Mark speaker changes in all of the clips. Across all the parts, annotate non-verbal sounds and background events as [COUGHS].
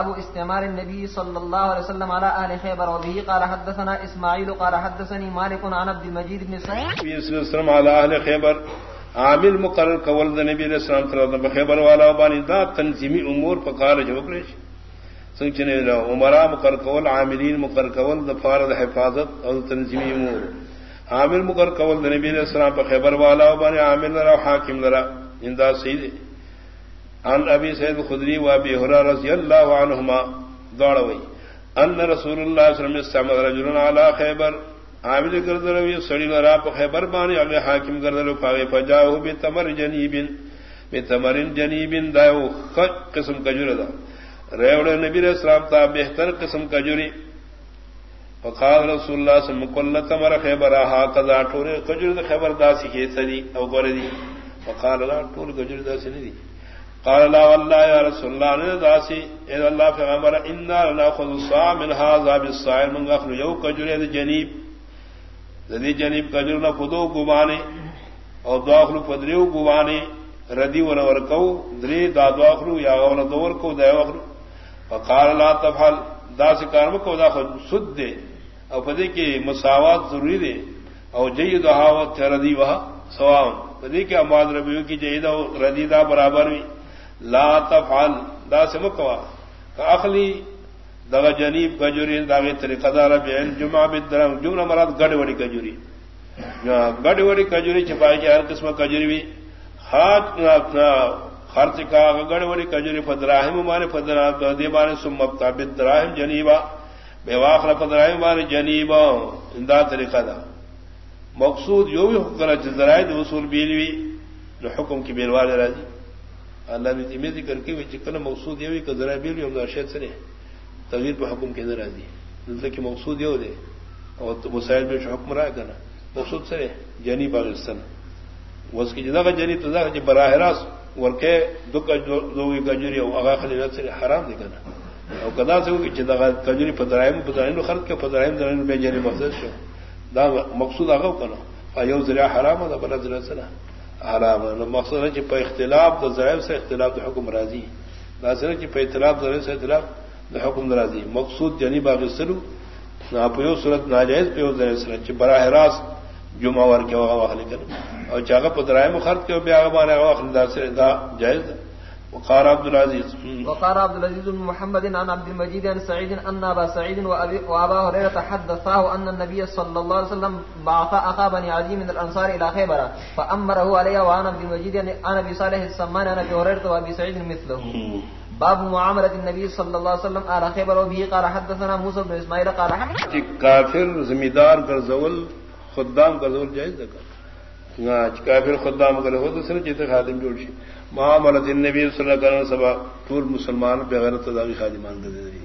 Speaker 1: ابو استعمار النبي صلى الله عليه وسلم على اهل خيبر وبه قال حدثنا اسماعيل قال حدثني مالك عن عبد المجيد بن سعيد
Speaker 2: نبی صلی اللہ علیہ وسلم على اهل خیبر عامل مقرر کول د نبی علیہ السلام تر خیبر والا بانی دا تنظیمی امور پکار جو کرش سنگ چنے عمرہ مقرر کول، عاملین مقرر کول د فرض حفاظت اور تنظیمی امور. عامل مقرر کول د نبی علیہ السلام پر خیبر والا بانی عامل لرا حاکم لرا. اندا سید ان ابی سید خدری و ابی ہرا رضی اللہ عنہما دوڑوئی ان رسول اللہ صلی اللہ علیہ وسلم استعمل رجل علی خیبر عامل کردلو سڑی لرا پا خیبر بانی اگے حاکم کردلو پاگے فجاہو بی تمر جنیبن بی تمر جنیبن دائیو خط قسم کجور دا۔ ریوڑ نبی علیہ السلام تا بہتر قسم کجوری۔ فقال رسول اللہ صلی اللہ علیہ وسلم، کل تمر خیبر آہا، قضا ٹورے کجور دا خیبر دا سکھے سدی او گوردی فقال اللہ ٹور کجور دا سنی قال لا والله يا رسول الله ان داسي. اذا الله فغمر اننا ناخذ الصاع من هذا بالصائر من غفل يو كجري الجنيب ذي جنيب كجرنا خذو غباني او داخل فدريو غباني ردي ور وركو دري دا داخل، يا ور دور کو دا وخر فقال لا تفعل. داس کارم کو دا سد. دے او پدی کی مساوات ضروری دے او جید ہاوت ردی وہا سواء. پدی کی اماد ربیو کی جید ردی دا برابر بھی لا تفعل، دا سمکوا اخلی دغه جنیب کجوری داغه طریقہ دار بیان یعنی جمعہ بدرم جملہ مراد گڑ وڑی کجوری گڑ وڑی کجوری چپائی کی ہر قسم کجوری بھی ہاتھ خرچ کا گڑ وڑی کجوری فدراہم مانے فدرا دی مانے سمبتا بدراہم جنیبا بے واخر فدراہم مانے جنیبا دا طریقہ دا مقصود یو بھی حکم ذرائع اصول بیلوی جو حکم کی بیلوال راضی اللہ نے ذمہ ذکر کی چکن مقصود یہ ہوئی کہ ذرا بھی ہم ارشد سے تغیر پہ حکم کے اندر آدھی دلتا کہ مقصود یہ ہو دے اور تو مسائل میں حکم رہا کرنا مقصود سے جنی پاکستان۔ اس کی جدا کا جنی تو جی براہ راست ورکے دکھ کجوری اگا خلی سے حرام دے کرنا اور کدا سے ہو کہ جدا کا کجوری پترائم پترائم خرد کے پترائم درائم میں جنی مقصد شو دا مقصود آگا کرنا یو ذریعہ حرام ہوتا بلا ذرا سنا حرام مقصد ہے کہ پہ اختلاف تو ذرائع سے اختلاف تو حکم راضی ناصر کہ پہ اختلاف ذرائع سے اختلاف تو حکم راضی مقصود یعنی باغ سرو نہ پیو صورت ناجائز پیو ذرائع سرت براہ راست جمعہ ور کے وغیرہ کر اور چاہ پترائے مخرد کے بیا مانے سے جائز وقال عبد العزيز.
Speaker 1: وقال عبد العزيز بن محمد عن عبد المجيد عن سعيد ان ابا سعيد وابا هريره حدثاه ان النبي صلى الله عليه وسلم بعث اخا بني عدي من الانصار الى خيبر فامره عليه وعن عبد المجيد عن ابي صالح السمان عن ابي هريره وابي سعيد مثله. باب معاملة النبي صلى الله عليه وسلم على خيبر وبه قال حدثنا موسى بن اسماعيل قال
Speaker 2: كافر زمیدار کا زول خدام کا زول جائز ہے۔ کافر خدام کرے ہو تو سر جیتے خادم جوڑ سی معاملت النبی صلی اللہ علیہ وسلم طول مسلمان بغیر تداوی خادمان کر دے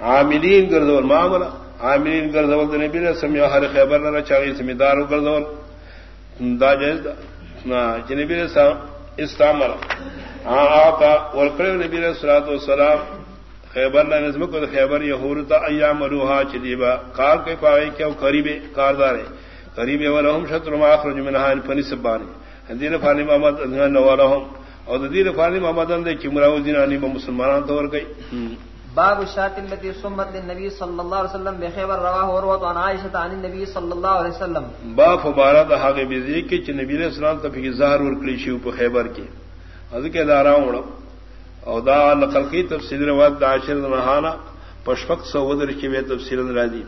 Speaker 2: عاملین گردول معاملہ، عاملین گردول دے نبی نے سمیا ہر خیبر نہ چاہیے ذمہ دار گردول۔ دا جائز دا۔ جی نبی نے استعمال۔ ہاں آقا ورکڑے نبی نے صلاۃ والسلام خیبر نہ نظم کو خیبر یہور تا ایام روحا چلیبا۔ کار کے پائے کیا قریب کاردار ہے قریب ولہم شطر ما اخرج منها الفنی سبانی دین فانی محمد نوالہم۔ اور دین فانی محمد دے چمراو دین علی مسلمانان تو ور گئی
Speaker 1: باب الشات التي سمت للنبي صلى الله عليه وسلم بخيبر رواه وروه عن عائشه عن النبي صلى الله عليه وسلم.
Speaker 2: باب مبارک حق بذی کہ نبی علیہ السلام تفی ظاہر ور کلی شی په خیبر کې. از کے داراو او دا کی تفسیر روایت عاشر نہانا پشفق سو ودر کی میں تفسیر راضی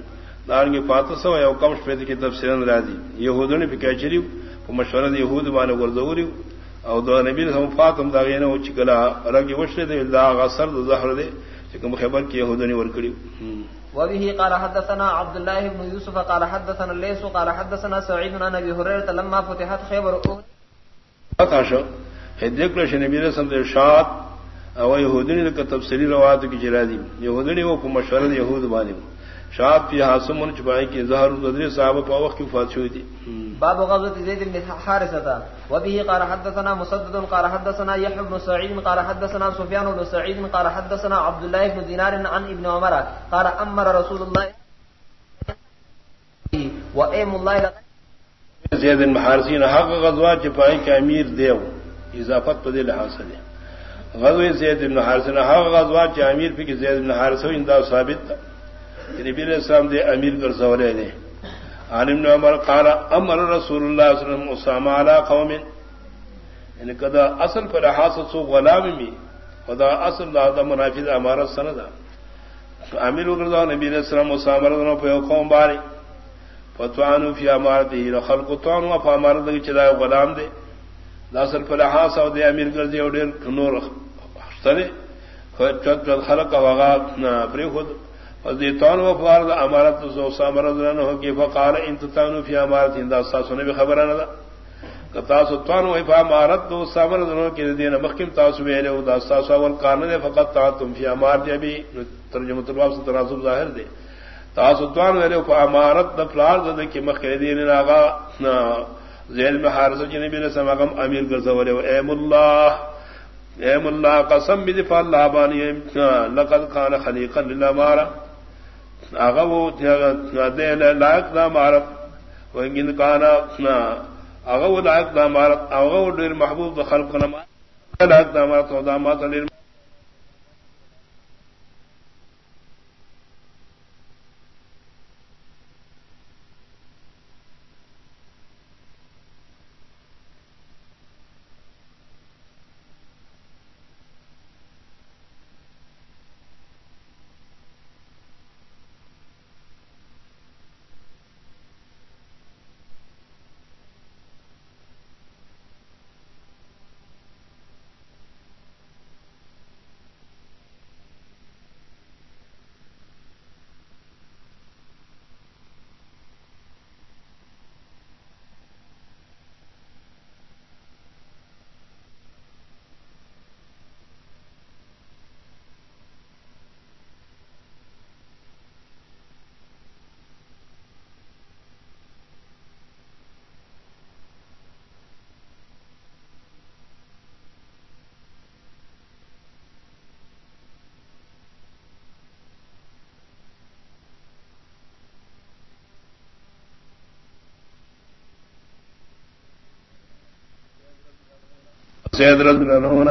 Speaker 2: دارنگی پات سو یا کم شپید کی تفسیر راضی یہودوں نے پکا چری مشورہ یہود بانے گردوری او دو نبی ہم فاطم دا غینہ وچ کلا رنگ وشتے دے دا غسر دو زہر دے کہ خبر کی یہودوں نے ورکڑی
Speaker 1: وبه قال حدثنا عبد الله بن يوسف قال حدثنا الليث قال حدثنا سعيد بن ابي هريره لما فتحت خيبر
Speaker 2: فتح هدیکل شنبی نے سمجھ ارشاد او یہودنی نے تفسیری روایت کی جرادی یہودنی وہ مشورہ یہود بانے شاپ کی حاصم نے چھپائی کہ ظہر الدری صاحب پا وقت کی وفات ہوئی تھی
Speaker 1: باب غزوة زید بن حارثة. وبه قال حدثنا مسدد قال حدثنا يحيى بن سعيد قال حدثنا سفيان بن سعيد قال حدثنا عبد الله بن دينار عن ابن عمر قال امر رسول الله وايم الله
Speaker 2: زید بن حارثین حق غزوات چھپائی کہ امیر دیو اضافت پدے لحاظ سے غزوی زید بن حارث نے ہا غزوات چ امیر پہ کہ زید بن حارث اندا ثابت تھا نبی علیہ السلام دے امیر کر سوالے نے عالم نے عمر قال امر رسول اللہ صلی اللہ علیہ وسلم اسامہ علی قوم یعنی کدا اصل پر حاصل سو غلام می خدا اصل دا منافذ امارت سندا امیر وګرځاو نبی علیہ السلام اسامہ رضی اللہ عنہ قوم بارے فتوانو فی امارته خلق توانو فامارت چدا غلام دے داسل پر حاصل دے امیر کر دے اور نور سرے چت چت خلق وغا پری خود وزیتان و فارد امارت سو سامر نہ ہو کہ فقال انت فی امارت اندا سنے بھی خبر نہ کتا سو تان و فا امارت تو سامر نہ کہ دین مخکم تاسو ویلے او دا ساسو اول قانون فقط تا تم فی امارت ابھی ترجمہ ترواس تناسب ظاہر دے۔ تاسو تان ویلے فا امارت دفلار دے کہ مخکم دین آغا زید میں حارث جی نبی نے سماگم امیر گزولے ایم اللہ ایم اللہ قسم بدفع اللہ بانی لقد کان خلیقا للہ مارا۔ آغا وہ دے لائق دا مارا وانگن کانا آغا وہ لائق دا مارا آغا وہ دیر محبوب دا خلق نمارا لائق دا مارا دا
Speaker 1: سید رضی اللہ عنہ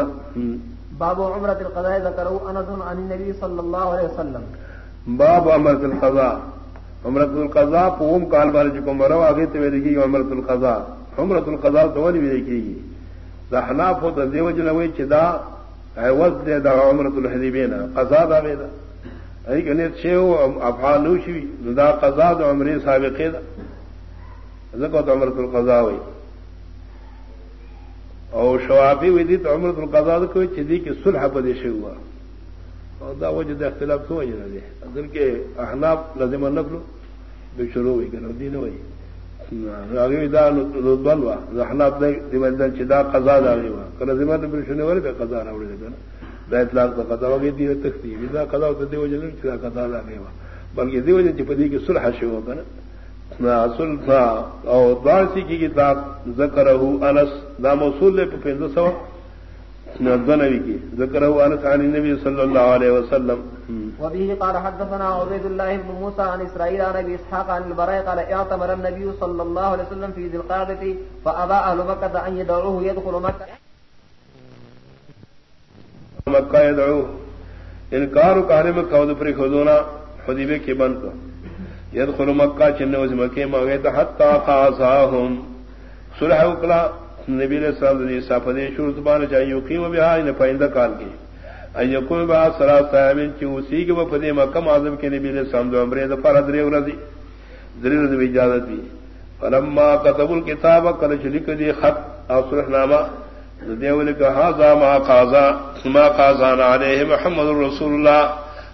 Speaker 1: باب عمرت القضاء ذکروا انس عن النبي صلی اللہ علیہ وسلم۔
Speaker 2: باب عمرت القضاء۔ عمرت القضاء قوم قال بار جو مرو اگے تے دیکھی عمرت القضاء۔ عمرت القضاء تو ولی دیکھی رحنا فوت دیو جنوی چدا عوض دے دا عمرت الحدیبین۔ قضاء دا ویدا ای کنے چھو افعال شوی۔ دا قضاء دا عمرے سابقے دا۔ ذکر عمرت القضاء وی۔ او شوابی وی تو عمرت القضاء کوئی چدی کی صلح بدے شے ہوا۔ اور دا وجہ دے اختلاف تو وجہ دے۔ اصل کے احناف لازم نقل بے شروع ہوئی کہ دین ہوئی۔ اگے دا رضوان وا احناف دے دیمن چدا قضا دا وی وا کہ لازم نہ بے شنو ور بے قضا نہ وڑے دے دا اطلاق دا قضا وگی دی تختی۔ دا قضا تے دی وجہ نہیں چدا قضا دا وی وا بلکہ دی وجہ چ پدی کی صلح شے ہوا کہ اصل تھا اور دارسی کی کتاب ذکر انس. دا موصول لے پھر سو نبی کی. ذکر انس عن النبي صلى الله عليه وسلم.
Speaker 1: وبه قال حدثنا عبيد الله بن موسى عن اسرائيل عن ابي اسحاق عن البراء قال اعتمر النبي صلى الله عليه وسلم في ذي القعده فابى اهل مكه ان يدعوه يدخل مكه
Speaker 2: مکہ يدعوه انکار کارم کو پر خذونا حدیبے کے بند کو. يدخل مكة، چنه وز مكه ما غيت حتى قاصاهم. صلح وکلا نبی علیہ السلام نے صفدے شروط بان چاہیے یقیم بها ان پائندہ کال کی ان یقوم با صلات تامن کی اسی کے وہ وفدے مکہ معظم کے نبی علیہ السلام دو امر دے فرض ری ورزی ذریعہ دی اجازت دی فلما كتب الكتاب، قال شلک دی خط او صلح نامہ دیول کہ هذا ما قاضا ما قاضا علیہ محمد رسول اللہ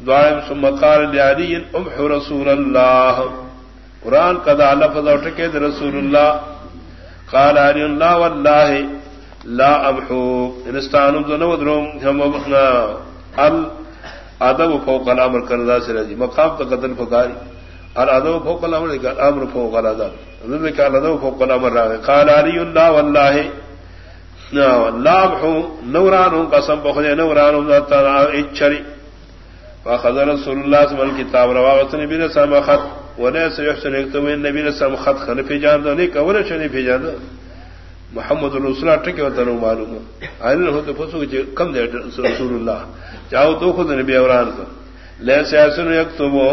Speaker 2: دعائم ثم قال لعلي امح رسول الله. قرآن قد لفظ وٹکے رسول الله قال علي الله والله لا امحو. انستان دروم ال ادب فوق الامر کردا سے رضی مقام تو قتل فقاری. ال ادب فوق الامر کا امر فوق الادب. ذل کا ادب فوق الامر را قال علی اللہ والله لا امحو. نوران قسم بخدا نوران ذات اچری فاخذ رسول الله صلی اللہ علیہ وسلم کتاب رواه نبی نے سما خط وليس يحسن يكتب النبي صلی اللہ علیہ وسلم خط خلف جان دو نہیں کہ ولا شنی فی جان محمد رسول اللہ ٹکے ہوتا نو معلوم. ہے ہو تو پسو کہ کم دے رسول اللہ چاہو تو خود نبی اوران کو لے سیاسن یکتبو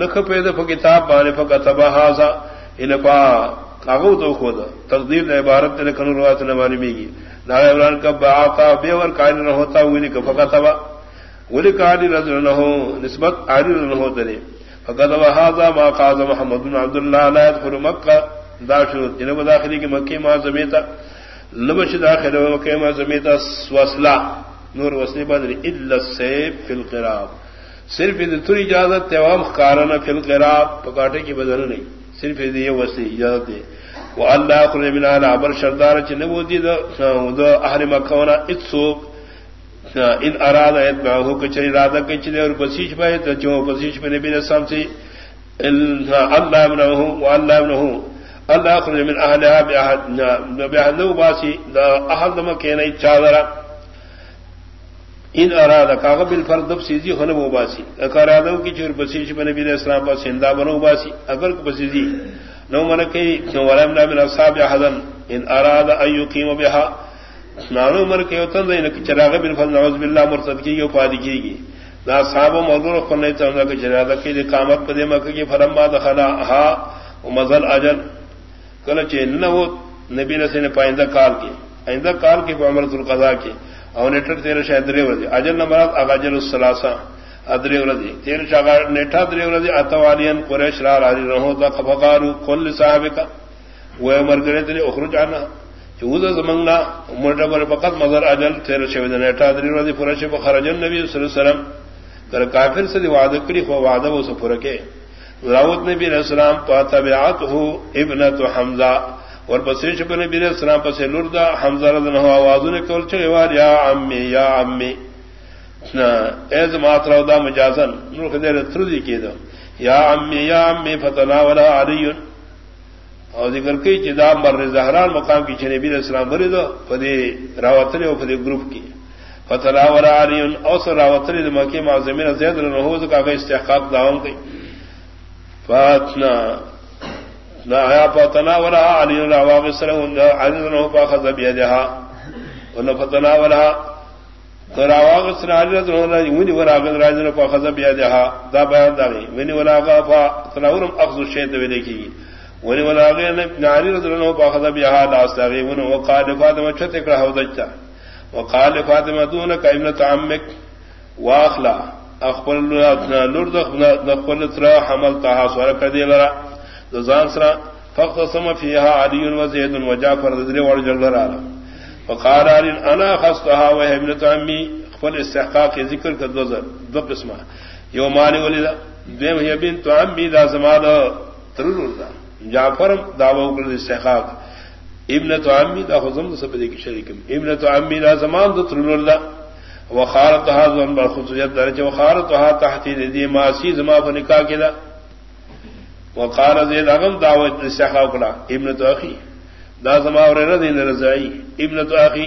Speaker 2: نخ پیدا ف کتاب بانے فکتب ہذا ان پا کاغو تو خود. تقدیر نے عبارت نے کن روات نے مانی میگی. نا عمران کا باقا بے ور قائل نہ ہوتا ولی کہ فکتب ولی قائل رجل نہ ہو نسبت عاری نہ ہو ترے فکتب ہذا ما قاز محمد بن عبد الله لا يدخل مکہ داشو جنب داخلی کی مکی ما زمیتا لبش داخل مکی ما زمیتا وصلہ نور وسنی بدری الا السيف في القراب. صرف تری اجازت تمام کارن فی القراب پکاٹے کی بدل نہیں صرف یہ وسی اجازت ہے وہ اللہ خرج من اهل عبر شردار چ نبو دی دو اہل مکہ ونا اتسوق ان اراد ایت اتبعه کچری ارادہ کچری اور بسیش پہ تو جو بسیش پہ نبی نے سام سے اللہ ابنہ و اللہ ابنہ اللہ خرج من اهلها باحد باحد باسی دا اهل مکہ نہیں چادرہ ان اراد کاغ بل فردب سیزی خن و باسی اکرادو کی چور بسیش بن نبی اسلام پر سندا بنو باسی اگر کو بسیزی نو من کئی ولم نہ من اصحاب احدن ان اراد ان يقيم بها نانو مر کے وتن دین کہ چراغ بن فضل نعوذ بالله مرتد کی یو پادی کی گی۔ نا صاحب موضوع کو نہیں چاہتا کہ چراغ کی اقامت پر مکہ کی فرم فرما دخلا ها ومزل اجل۔ کل چ نو نبی نے پائندہ کال کی آئندہ کال کی عمر القضاء کی۔ او نیٹر تیر شاید درے ورزی۔ اجل نمبرات اغاجل السلاسا ادرے ورزی۔ تیر شاگر نیٹا درے ورزی اتوالین قریش را راضی رہو دا خفقارو کل صحابے کا وہ مرگرے تیرے، اخرج آنا۔ چوزا زمنگنا مرد بر فقط مظر اجل، تیر شاید نیٹا درے ورزی فرش بخرج النبی صلی اللہ علیہ وسلم کر کافر سے وعدہ کری، خو وعدہ وہ سفرکے راوت نبی علیہ السلام تو تبعات ہو ابنت حمزہ اور بسری چپ نے بیر اسلام پس لردا حمزہ رضی اللہ آواز نے کول چے وار یا امی یا امی ایز ماترا دا مجازن، نور خدیر تردی کی دو یا امی یا امی فتنا ولا علی اور ذکر کی چدا مر زہران مقام کی چنے بیر اسلام بری دو فدی راوتری اور فدی گروپ کی فتنا ولا علی اوس راوتری مکی معظمین زید رنہوز کا استحقاق داون کی فاتنا نہ آیا پتنا ولا علی اللہ سر علی نہ پا خذ بیدها ان فتنا ولا تراواغ سر علی رضی ونی ولا غد راج نہ پا خذ بیدها دا بیان دا ونی ولا غفا تنورم اخذ الشیط ولیکی ونی ولا غد علی رضی اللہ پا خذ بیدها لا استغی وقال فاطمہ چت کرا ہو دچا. وقال فاطمہ دونک ابنت عمک واخلا. اخبر لرد نخبر ترا حمل تها سورہ کدی لرا. زان سرا فقط سم فيها علي وزيد وجعفر ذري ورجل لرا فقال علي انا خصتها وهي ابنه عمي خپل استحقاق ذکر کر دو زر دو قسمه یو معنی ولدا دیم هي بنت عمي دا زمان ترور دا. جعفر دعوه کر استحقاق. ابنه عمي دا خزم سب سبدی کی شریکم ابنه عمي دا زمان دو ترور دا وخارتها ذن بالخصوصیت درجه وخارتها تحت دي. ما سی زما فنکا کدا وقال زید اغم دعوت استحقاق کلا ابن تو اخی دا زما اور رد ان رضائی ابن تو اخی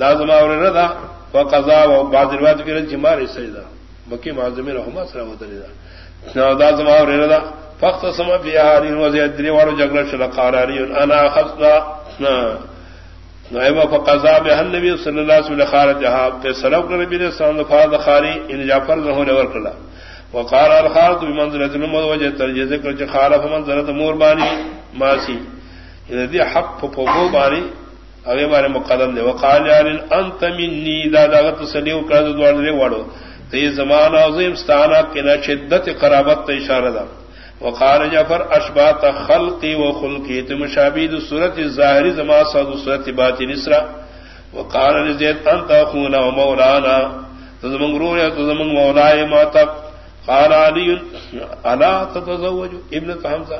Speaker 2: دا زما اور ردا وقضا و بعض روایت کی رد جمار سجدہ مکی معظمین رحمہ سلام علیہ دا زما اور ردا فقط سما فی احادین و زید وارو جگل شل قاراری انا خصنا نائبا فقضا بها النبی صلی اللہ علیہ وسلم خارجها فسلوک نبی صلی اللہ علیہ وسلم فارد خاری، ان جعفر له لور کلا. وقال الخالد بمنزلة الموت وجه ترجي ذكر خالف منزلة مور باني ماسي إذا دي حق فوقو باني اگے بارے مقدم دے. وقال یارن انت منی، دا داغت سلیو کرد دوار دے وڑو تی زمان عظیم ستانا کنا شدت قرابت تا اشارہ دا. وقال جعفر اشبات خلقی و خلقی تمشابید صورت الظاہری زمان صاد صورت باتی نسرا وقال رزید انت اخونا و مولانا. تزمن گرور یا تزمن مولائی ماتب قال علي الا تتزوج ابن حمزه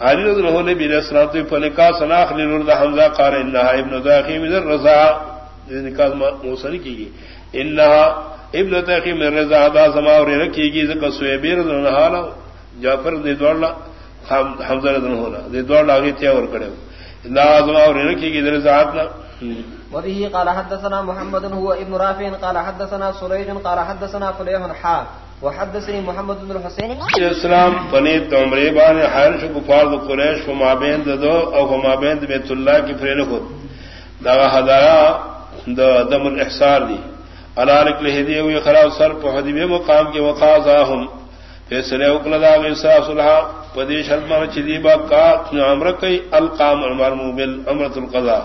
Speaker 2: علي رضي الله عنه بير اسرات فنكا سناخ لنور حمزه قال انها ابن ذاخي من الرضا. نکاح موسن کی گی انہا ابن تحقی من رضا دا سما اور رکھی گی ذکر سویبیر دن حالا جعفر دی دوڑلا حمزہ دن ہونا دی دوڑلا آگی تیا اور کڑے انہا سما اور رکھی گی رضا عدنا
Speaker 1: وبه قال حدثنا محمد هو ابن رافع قال حدثنا سريج قال حدثنا فليح حا. وحدثني محمد بن الحسين.
Speaker 2: السلام بنيت عمري بان حارث كفار قريش وما بين دو او ما بين بيت الله کی فرین خود. دا ہدایا دا دم الاحصار دی. الارک لہدی ہوئی خراب سر پہ حدیبی مقام کے وقاضاہم. فیصلے اکل دا غیصا صلحا پدیش حدمار چدیبا کا عمر کئی، القام المرمو بالعمرت القضاء۔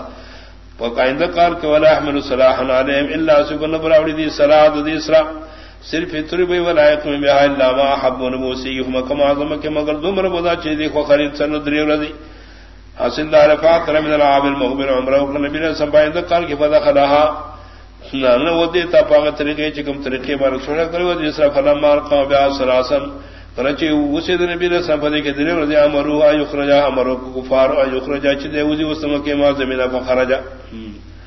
Speaker 2: وقائندہ کار کے ولا احمل صلاح علیہم الا سکن براوڑی دی صلاح دی اسرا صرف اتری بی ولایت میں بہا اللہ ما حب نبوسی ہم کم اعظم کے مگر دمر بدا چیزی خو خرید سن دری رضی حاصل دار فات من العاب المغبر عمرہ وقت نبی نے سمپائندہ کار کے فدا خلاہا نہ وہ دیتا پاگ طریقے چکم طریقے بار سونا کرو جسرا فلم مار قوم بیا سراسن فرچے اسی دن نبی نے سمپدے کے دنے رضی امرو ایخرجا امرو کفار ایخرجا چدے وزی وسم کے ما زمینہ فخرجا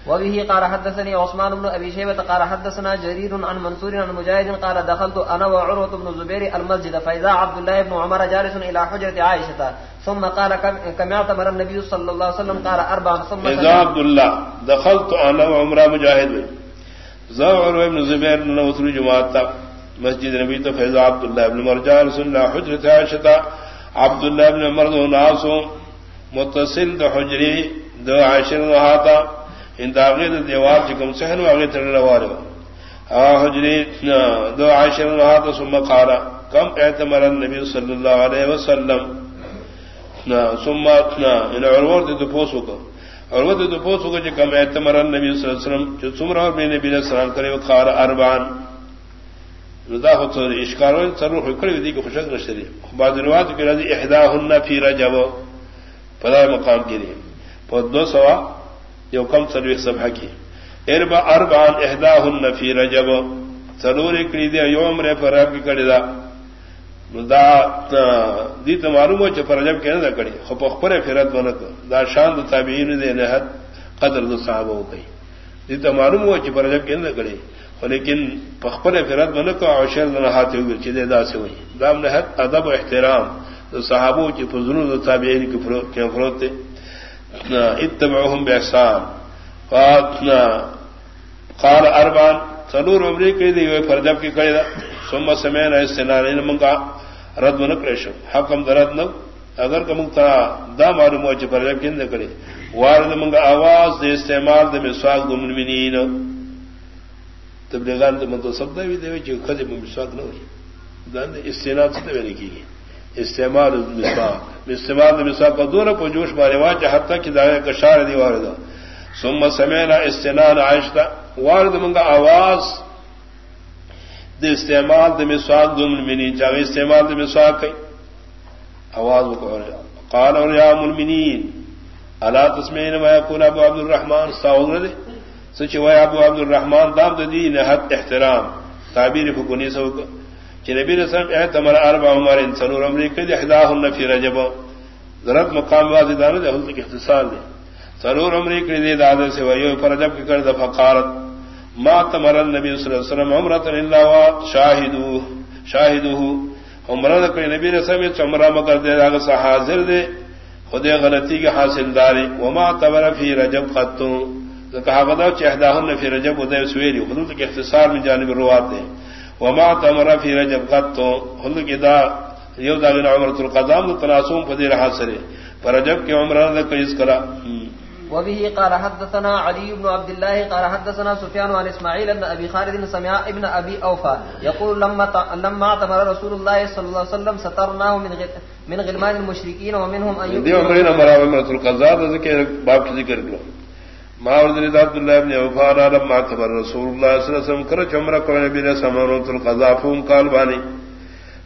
Speaker 1: وبه قال حدثني عثمان بن ابي شيبه قال حدثنا جرير عن منصور عن مجاهد قال دخلت انا وعروه بن الزبير المسجد فاذا عبد الله بن عمر جالس الى حجره عائشه ثم قال كم اعتمر النبي صلى الله عليه وسلم قال اربع ثم
Speaker 2: اذا عبد الله دخلت انا وعمر مجاهد. زعر ابن الزبير من وصل جماعه مسجد نبی تو فیضا عبد الله بن عمر جالس الى حجره عائشه عبد الله بن عمر ناس متصل ده حجری دو عائشہ وہاں ان داغی دیوار چکم سہن واغی تر روار حجری دو عاشر رہا تو ثم قال، کم اعتمر النبی صلی اللہ علیہ وسلم۔ ثم ان عروت دو پوسو کو۔ اور عروت دو پوسو کو جی کم اعتمر النبی صلی اللہ علیہ وسلم جو سمرہ اور نبی علیہ السلام کرے وقال اربعان رضا خود سر اشکاروں سر کھڑی دی کہ خوشک نشری بعض روایت کی رضی احداہن فی رجب پدا مقام کی کے لیے۔ دو سوا یو کم سروی سبھا کی۔ اربا اربان اہدا ہن فی رجب۔ سرور کڑی دے یوم رے پر رب کی کڑی دا۔ دا دی تو معلوم ہو چھ رجب کے نہ کڑی. خپ خپر فرت بنت دا شان دو تابعین دے نہت قدر دو صحابہ ہو گئی دی تو معلوم ہو چھ رجب کے نہ کڑی لیکن پخپر فرت بن کو اوشل نہ ہاتھ ہوئے چھ دا سے ہوئی دام نہت ادب و احترام. تو صحابوں کی فضلوں دو تابعین کی فروت اتبعهم بإحسان. قال اربان سلور عمری کئی دی ہوئے فرجب کی کئی دا. ثم سمین استنان منگا رد من کرشم حکم درد نو اگر کہ منگتا دا معلوم ہو چی فرجب کی اندے کرے وارد منگا آواز دے استعمال دے مسواق دو منمنین. تبلیغان دے منتو سب دا بھی دے وی چی خد مسواق نو دان دے استنان سے دے لکھی گئی. استعمال المسواق استعمال المسواق کا دور کو جوش مارے واجہ حتی کی دعوے کا شار دی واردہ ثم سمینا استنان عائشتا وارد منگا آواز دے استعمال دے مسواق دو منمنین چاہے استعمال دے مسواق کئی۔ آواز قال اور یا منمنین الا تسمین ما یقول ابو عبد الرحمن ساوگر دے سچ وہ ابو عبد الرحمن دام دے نہت احترام۔ تعبیر فکنی سوکا کہ نبی رسم اے تمر اربع عمر ان سنور امریکہ دی احداہن فی رجب۔ ضرب مقام واضح دانا دے حلت کی اختصار دے۔ سنور امریکہ دی دادے سے ویو پر رجب کی کرد فقارت۔ ما تمر النبی صلی اللہ علیہ وسلم عمرتا اللہ و شاہدوہ شاہدوہ عمرہ دکڑی نبی رسم اچھ عمرہ مگر دے داگا سا حاضر دے خودے غلطی کے حاصل داری. وما تمر فی رجب خطوں کہا غدا چہداہن فی رجب ودے سویری حدود کے اختصار میں جانب روات دے. وما تمر في رجب قط هل كدا يودا من عمره القدام تناسوم فدير حاصل فرجب کی عمرہ نے کیس کرا.
Speaker 1: وبه قال حدثنا علي بن عبد الله قال حدثنا سفيان عن اسماعيل بن ابي خالد سمع ابن ابي اوفى يقول لما لما اعتمر رسول الله صلى الله عليه وسلم سترناه من غير من غلمان المشركين ومنهم ان
Speaker 2: يدي عمرنا مرا عمره القضاء ذکر باب ذکر کرو ماورد عبد الله ابن وفانا لما كبر رسول الله صلى الله عليه وسلم كر جمرة كون نبي سمرون القضاء فهم قال باني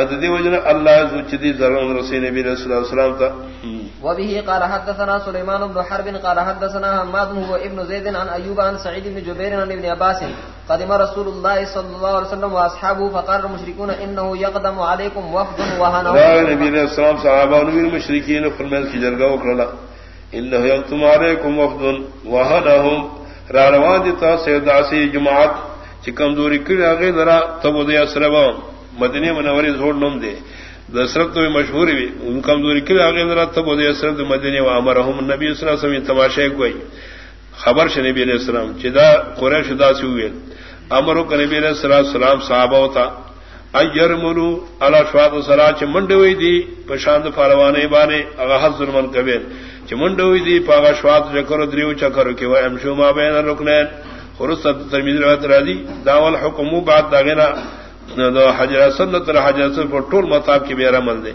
Speaker 2: اددی وجن اللہ زوچدی ذرون رسی نبی صلی اللہ علیہ وسلم تا۔
Speaker 1: وبه قال حدثنا سليمان بن حرب قال حدثنا حماد هو ابن زيد عن ايوب عن سعيد بن جبير عن ابن عباس قدم رسول الله صلى الله عليه وسلم واصحابه فقال المشركون انه يقدم عليكم وفد وهنا
Speaker 2: نبی علیہ السلام صحابہ نے مشرکین فرمائے کہ جرگا وکڑا انه يقدم عليكم وفد وهنهم روان دی تا سیداسی جماعت چکم دوری کڑی اگے ذرا تبو دے اسربان مدنی منوری زور نوم دے. دسرت تو مشہور بھی ان کمزوری کے آگے تب ادے اسرت مدنی و امرحم نبی صلی اللہ علیہ وسلم تماشے کوئی خبر سے نبی علیہ السلام. چدا قریش دا سی ہوئے امرو کا نبی علیہ السلام سلام صحابہ ہوتا. ایر ملو علا شواد سرا چ منڈ ہوئی دی پشاند فاروانے بانے اگا حضر من کبیر چ منڈ ہوئی دی پاگا شواد چکر دریو چکر کہ وہ امشو ما بین رکنین. خرصت ترمیز روایت را دی داول حکمو بعد داغینا حجر سنت حجر سنت پر ٹول مطاب کی بیرا من دے۔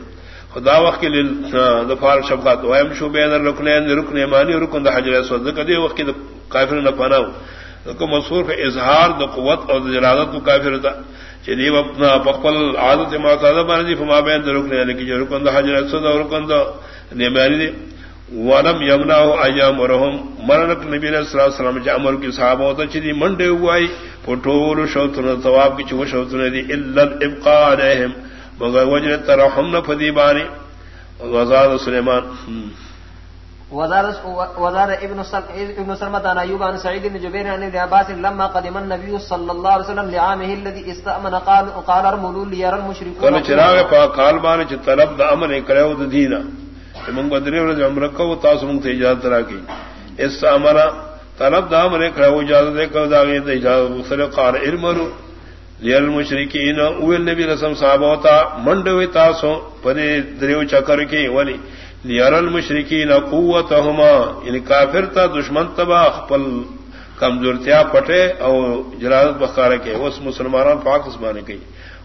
Speaker 2: خدا وقت کے لیے دفار شبقات وائم شو بین رکن رکن مانی رکن حجر اسود۔ کدی وقت کی کافر نہ پانا کو مصروف اظہار د قوت اور جلالت کو کافر تھا چلیے اپنا پقل عادت معتاد بن فما بین رکن یعنی لیکن جو رکن حجر اسود اور رکن نیمانی دے۔ ولم یمنا ایام رحم مرنک نبی علیہ السلام جامر کی صحابہ ہوتا چلی منڈے ہوائی پٹور شوتن ثواب کی چو شوتن دی۔ الا الابقاء علیہم۔ مگر وجہ ترحم نہ فدی بانی۔ وزاد سلیمان۔
Speaker 1: وزار ابن ابن سلمة عن ايوب عن سعيد بن جبير عن ابن عباس لما قدم النبي صلى الله عليه وسلم لعامه الذي استأمن قال قال ارملوا ليرى المشركون
Speaker 2: قال چراغ قال بان چ طلب د امن کرو د دینہ من بدری ورځ عمره کو تاسو مونږ ته اجازه راکې استأمن طلب دا من کرو اجازت دے کر دا گئی اجازت سر قال ارمرو لیل مشرکین اول نبی رسم صحابہ ہوتا منڈ تاسو پدے دریو چکر کی ولی۔ لیل المشرکین قوتهما یعنی کافر تا، دشمن تبا خپل کمزورتیا پٹے او جلالت بخار کے۔ اس مسلمانان پاک اسمانے گئی۔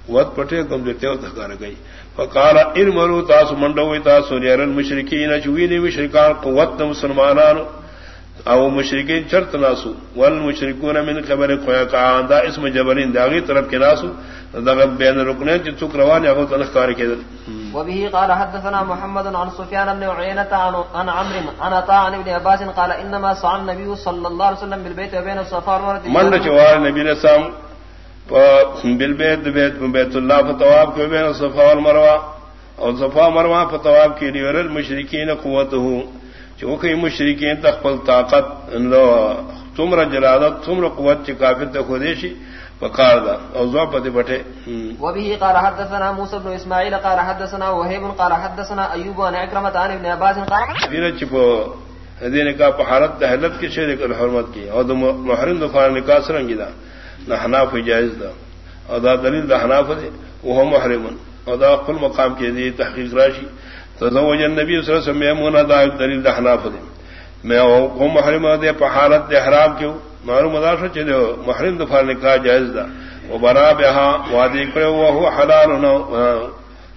Speaker 2: ود پٹے، کمزورتیا دکار گئی۔ فقال ارمرو تاسو منڈ ہوئی تاسو لیل المشرکین چوینی مشرکان قوت مسلمانان او مشرقین چرت ناسو؟ ول مشرقون من خبر خویا کا دا اسم جبرین داغی طرف کے ناسو. دغه بین رکنین چې څوک روان هغه تنخ کار کېدل.
Speaker 1: وبه قال حدثنا محمد عن سفيان بن عيينة عن عمرو عن عطاء عن ابن عباس قال انما صعد النبي صلى الله عليه وسلم بالبيت وبين الصفا والمروه
Speaker 2: من جوار نبی علیہ السلام بالبيت بيت بيت الله فتواب کو بين الصفا والمروه اور صفا مروه فتواب کے لیے المشرکین قوته جو کئی مشرقین تخپل طاقت تمر جلادت تمر قوت کافر تک خودیشی پکار دا. او زو پتے بٹے
Speaker 1: وبه قال حدثنا موسى بن اسماعيل قال حدثنا وهيب قال حدثنا ايوب عن اكرمه عن ابن عباس قال
Speaker 2: دین چپو دین کا حالت حلت کی شیر حرمت کی. اور محرم دفار نکاح سرنگی دا. نہ حناف جائز دا. اور دا دلیل دا حناف دے وہ محرم اور دا کل مقام کے دی تحقیق راشی. تزوج النبی صلی اللہ علیہ وسلم میمونہ دا دلیل دا حناف دے. میں او محرم دے پہ حالت دے حرام کیوں معلوم ادا مداشا چلے محرم دفار نکاح جائز دا. وہ بنا بہا وادی کرے ہوا ہوا حلال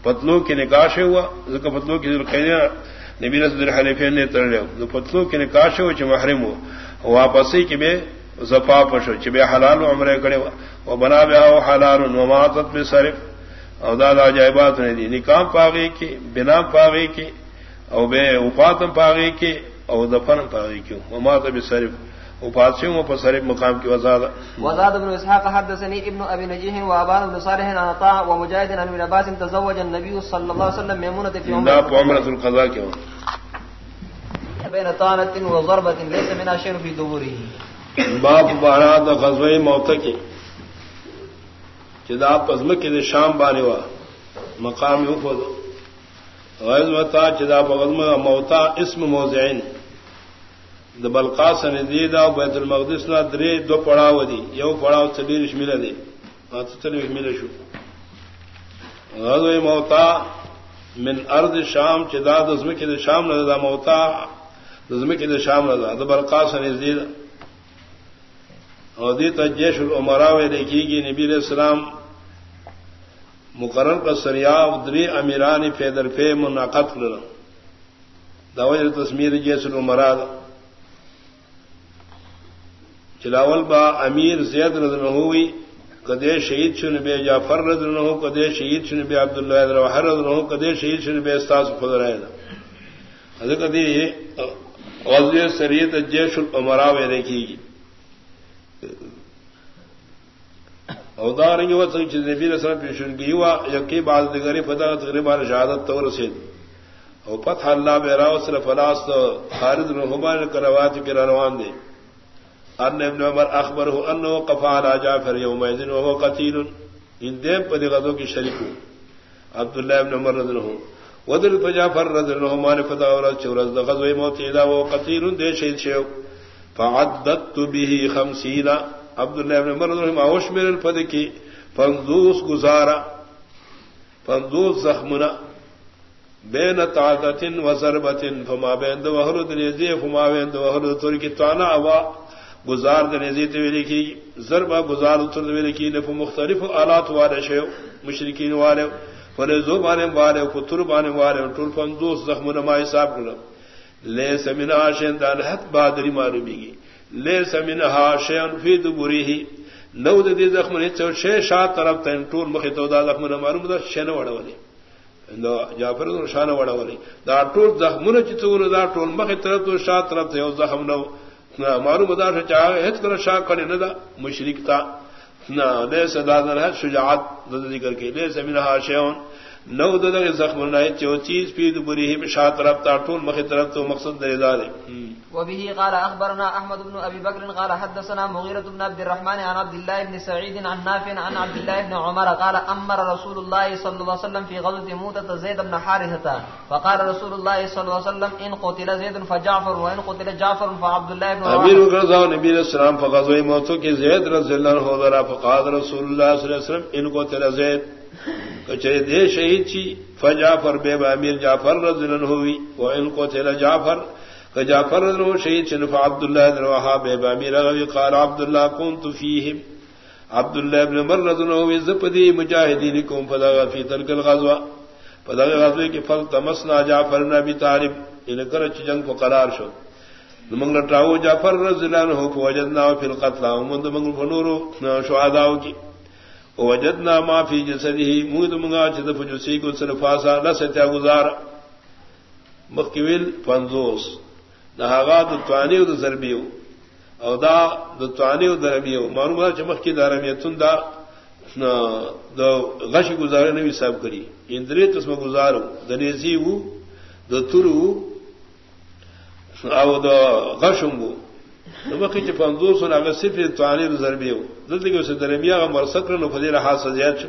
Speaker 2: پتلو کی نکاح ہوا. ذکر پتلو کی ذرا نبی رسول الحلیفین نے تر لے پتلو کی نکاح ہو چ محرم ہو. واپسی کی بے زفا پشو چ بے حلال عمرے کرے وہ بنا بہا وہ حلال وماتت بے صرف. او دا جائبات نے دی نکام پاگی کی بنا پاگی کی او بے وفاتم پاگی کی او دفن پاگی کی. ومات بصرف وفاتشم و پسرف مقام کی وزاد.
Speaker 1: وزاد ابن اسحاق حدثني ابن ابي نجيح وابان بن صالح عن طاع ومجاهد عن ابن عباس تزوج النبي صلى الله عليه وسلم ميمونه في
Speaker 2: عمره عمره القضاء کی
Speaker 1: بين طعنه وضربه ليس من اشر في دبره باپ
Speaker 2: باب بارات غزوه موت کی جدا پزم کے دے شام بانے وا، مقام غزوتا جدا پزم موتا اسم موزعین د بلقا سن دی دا بیت المقدس نا درې دو پړاو دي یو پړاو څلور شمیل دي ماته څلور شمیل شو۔ غزوه موتا من ارض شام چې دا د زمکه د شام نه، دا موتا د زمکه د شام نه، دا د بلقا سن دی او دې ته جيش الامراء نبی رسول الله مقرر کا سریا ادری امیران فیدر فے منعقد کر دعوی تصمیر جیسر مراد چلاول با امیر زید نظر ہوئی کدے شہید چن بے جعفر رضی اللہ عنہ کدے شہید چن بے عبداللہ رضی اللہ عنہ کدے شہید چن بے استاذ خود رہے نا حضرت کدی غزوہ سریت جیش الامراء وے دیکھی گی او دارنگی و سنگ چیز نبی رسول پیشن کی ہوا یکی بعد دگری پتہ تقریباً شہادت تو رسید۔ او فتح اللہ بے راو صرف فلاس خارد رحمان کروات کی روان دے۔ ان ابن عمر اخبره انه قفا على جعفر يومئذ وهو قتيل ان دیم پر غزو کی شریک عبداللہ ابن عمر رضی اللہ عنہ۔ ودر فجعفر رضی اللہ عنہ مان فتا اور چورز غزو موت اذا وہ قتيل دے شہید شو فعددت به 50 عبداللہ ابن عمر رضی اللہ عنہ اوش میرے الفد کی فنذوس گزارا فنذوس زخمنا، بین تعدت و ضربت فما بین دو وحرد نیزی، فما بین دو وحرد ترکی تانا اوا گزار دنیزی ویلی کی، ضربہ گزار اتر ویلی کی نف مختلف آلات والے شیو مشرقین والے فلے زو بانے والے پتر بانے والے، ٹول فندوس زخم نمائی صاحب کر لے سمین آشین دان حت بادری معلومی گی۔ لے سمین ہاشین فی دبری ہی نو دی زخم نے چو شے شاہ طرف تین ٹول مخی تو دا زخم نہ معلوم دا شین وڑا ولی جعفر نو شان وڑا ولی دا ٹول زخم چتور دا ٹول مخی طرف تو شاہ طرف تے زخم نو. معلوم دا چاہے ہت کر شاہ کڑے نہ دا مشرک تا. نہ لے صدا در شجاعت ذکر کے لے سمینہ شیون نو دغه زخم نه چو چیز پی د بری ہی شاہ طرف تا ټول مخ طرف تو مقصد دے دار
Speaker 1: وبه قال اخبرنا احمد بن ابي بكر قال حدثنا مغيرة بن عبد الرحمن عن عبد الله بن سعيد عن نافع عن عبد الله بن عمر قال امر رسول الله صلى الله عليه وسلم في غزوه موته زيد بن حارثه فقال رسول الله صلى الله عليه وسلم ان قتل زيد فجعفر وان قتل جعفر فعبد الله بن
Speaker 2: عمر. امير غزوه علیہ السلام فغزوه موته کی زید رضی اللہ عنہ فقال رسول الله صلى الله عليه وسلم ان قتل زید کچرے دے شہید چی فجافر بے بامیر جعفر رضی اللہ ہوئی، و ان کو تیرا جعفر، کہ جعفر رضی اللہ شہید چی نفع عبداللہ دروہا بے بامیر اغوی، قال عبداللہ کنت فیہم. عبداللہ ابن مر رضی اللہ ہوئی زپدی مجاہدین کم فدغا فی تلک الغزوہ. فدغا غزوی کی فل تمسنا جعفر نبی طالب، ان کرچ جنگ کو قرار شد. منگ لٹاو جعفر رضی اللہ عنہ فوجدنا فی القتل ومند منگ فنورو شہداو کی. وجدنا ما في جسده مود منگا چد فجسی کو صرفاسا لستا گزار. مخکویل پنزوس. نہاغا دتوانی و ضربیو او دا دتوانی و ضربیو معلوم چ مخکی دارمیتون دا دا غش گزار نے حساب کری. اندری قسم گزارو. دنیزی وو د تورو او دا غشم وو نمکی چی پنزور سن اگر صرف توانی رو ضربی ہو. دلتی کہ اسے درمی آگا مرسکر نو فدیر حاص زیاد شو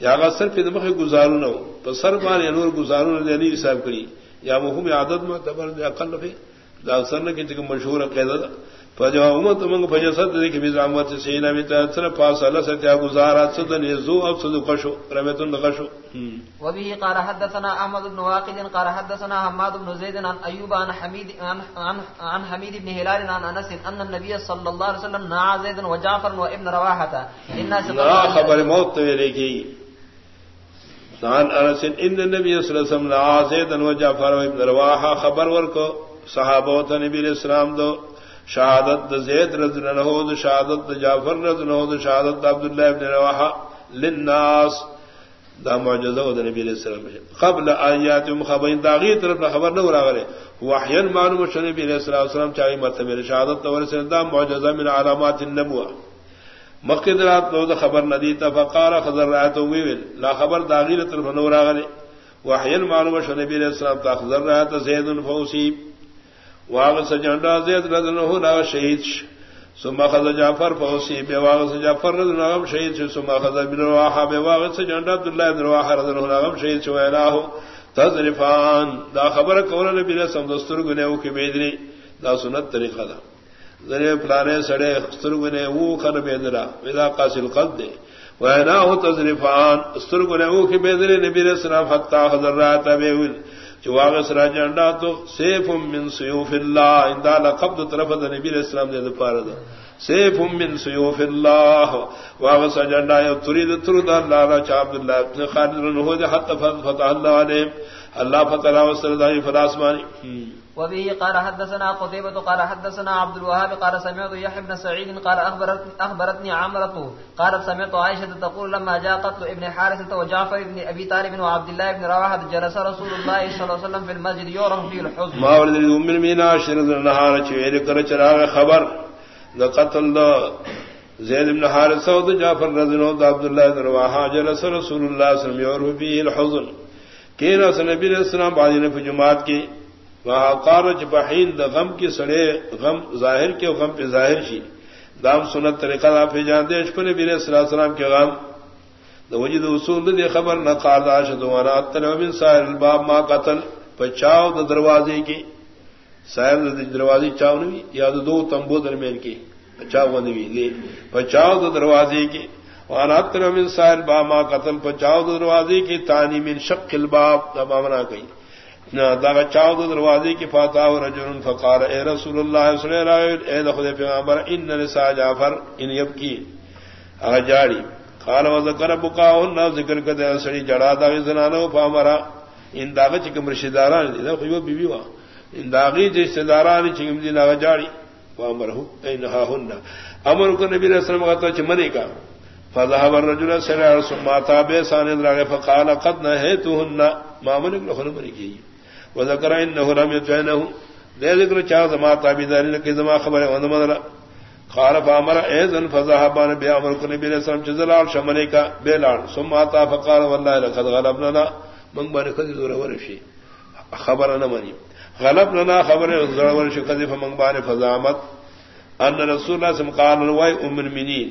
Speaker 2: یا اگر صرف نمکی گزارو نو. تو سر بانی انور گزارو نو، دینی حساب کری یا مہمی عادت ما، دبر دے اقل نفی دا اکثر نکی چکم مشہور قیدہ دا. فجو امت منگ فجسد دیکھ بیز عمت سینا بیتا سر پاس اللہ ستیا گزارا سدن یزو اب سدو قشو رمیتن قشو
Speaker 1: وبه قال حدثنا احمد بن واقد قال حدثنا حماد بن زيد عن ايوب عن حميد عن, عن, عن حميد بن هلال عن انس ان النبي صلى الله عليه وسلم نعى زيد وجعفر وابن رواحه الناس
Speaker 2: لا خبر موت لکی عن انس ان النبي صلى الله عليه وسلم نعى زيد وجعفر وابن رواحه خبر ورکو صحابہ نبی علیہ السلام دو۔ شہادت زید رضی اللہ عنہ شہادت جعفر رضی اللہ عنہ شہادت عبداللہ ابن رواحہ للناس دا معجزہ دا نبی علیہ السلام قبل آیات مخبرین یعنی داغی طرف خبر نہ ورا غرے وحین معلوم شنی نبی علیہ السلام چاہی مرتبہ شہادت تو سے دا معجزہ من علامات النبوہ۔ مقید رات نو دا خبر ندی تفقار خضر رات ویل لا خبر داغی طرف نہ ورا غرے وحین معلوم شنی نبی علیہ السلام تا خضر رات زید فوسیب۔ واغ سجنڈا زید رضن ہو نا شہید سما خز جعفر فوسی بے واغ سے جعفر رضن غم شہید سے سما خز بن رواحہ بے واغ سے جنڈا عبداللہ بن رواحہ رضن ہو نا غم شہید سے ویلا ہو تذرفان. دا خبر کولا نبی نے سم دستور گنے او کی بیدری دا سنت طریقہ دا. ذریعہ پلانے سڑے استر گنے او خر بیدرا ودا قاسل قد دے. وینا ہو تذرفان. استر گنے او کی بیدری نبی نے سلام حتا حضر رات بے چواغ سرا جنڈا تو سیف من سیوف اللہ اندا لقب طرف دا نبی علیہ السلام دے پار دا. سیف من سیوف اللہ واغ سرا جنڈا یو ترید تر دا اللہ را چا عبداللہ ابن خالد رنہو دے حتی فتح اللہ علیہ. اللہ فتح اللہ وسلم دا فلاسمانی
Speaker 1: وبه قال حدثنا قتيبة، قال حدثنا عبد الوهاب، قال سمعت يحيى بن سعيد، قال اخبرتني اخبرتني عمرة، قالت سمعت عائشة تقول لما جاء قتل ابن حارثة وجعفر ابن ابي طالب وعبد الله بن رواحة جلس رسول الله صلى الله عليه وسلم في المسجد يورم فيه الحزن.
Speaker 2: ما ولد ام المؤمنين عشر النهار چویر کر چراغ خبر. دا قتل زید بن حارثة و جعفر رضی اللہ عنہ عبد الله بن رواحة جلس رسول الله صلى الله عليه وسلم يورم فيه الحزن. کینا نبی علیہ السلام بعد نے جمعات کی وہاں بحین دا غم کی سڑے غم ظاہر کے غم پہ ظاہر شی. دام سنت طریقہ دا پہ جان دے اشکل بیر صلی اللہ علیہ وسلم کے غم. دا وجد اصول دے خبر نہ قادا شدوانا تنو من سائر الباب ما قتل پچاو دا دروازے کی. سائر دا دروازے چاو نوی یا دا دو تنبو درمین کی. پچاو نوی لے پچاو دا دروازے کی. وانا تنو من سائر الباب ما قتل پچاو دا دروازے کی. تانی من شق الباب، دا مامنا کئی. داغ چاو دو دروازے کی فاتح رجل فقار اے رسول اللہ صلی اللہ علیہ وسلم اے دخل پیغمبر، ان نساء جعفر، ان یبکی. اگر جاری قال و ذکر بقاؤن ذکر کدے سڑی جڑا داغی زنانو فامرا. ان داغ چکم رشداران دی، دا خیو بی بی وا. ان داغی رشداران چکم دی ناغ جاری فامرہو اینہا ہن امر کو نبی رسول اللہ غطا چمنے کا. فذهب الرجل سرع ثم بے سان دراغ فقال، قد نهيتهن ما منك لخن مرکی وذكر انه لم يتعنه. دے ذکر چا زما تابیداری نے کہ زما خبر ہے ان مدر قال فامر اذن فذهب بي امر کو نبی علیہ السلام جزلال شمنے کا بیلال ثم اتا فقال والله لقد غلبنا. من بار خذ زور ورشی خبر انا منی غلبنا خبر زور ورشی قذف من بار فزامت. ان رسول الله صلی اللہ علیہ وسلم قال ام المؤمنین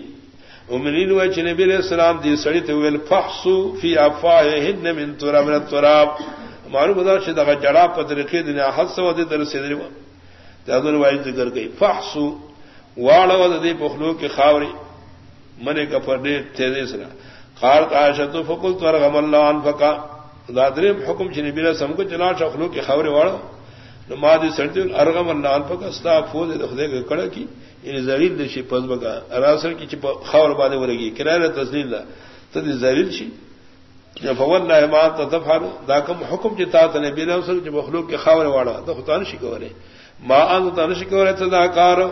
Speaker 2: امنین و چ علیہ السلام دی سڑی تے ویل فحصو فی افواههن من تراب من التراب. معلوم بدا چھ دغه جڑا په طریقې د نه حد سو د در سیدری و دا دغه وایي ذکر گئی۔ فحصو واړو د دې په خلو کې خاوري منه کا پر دې تیزی سره قال عائشہ فقلت ورغم الله ان فقا، دا درې حکم چې نبی علیہ السلام کو چلا شخلو کې خاوري واړو نو ما دې سړی ارغم الله ان فقا استا فوز د خدای کړه کی ان زلیل دشي پز بگا راسل کی چې خاور باندې ورګي کرایه تسلیل ده ته دې زلیل شي فوالله ما تفعل دا کوم حکم چې تا ته نبی له مخلوق کې خاور واړه ته خدای نشي کولای ما ان ته نشي کولای ته کار۔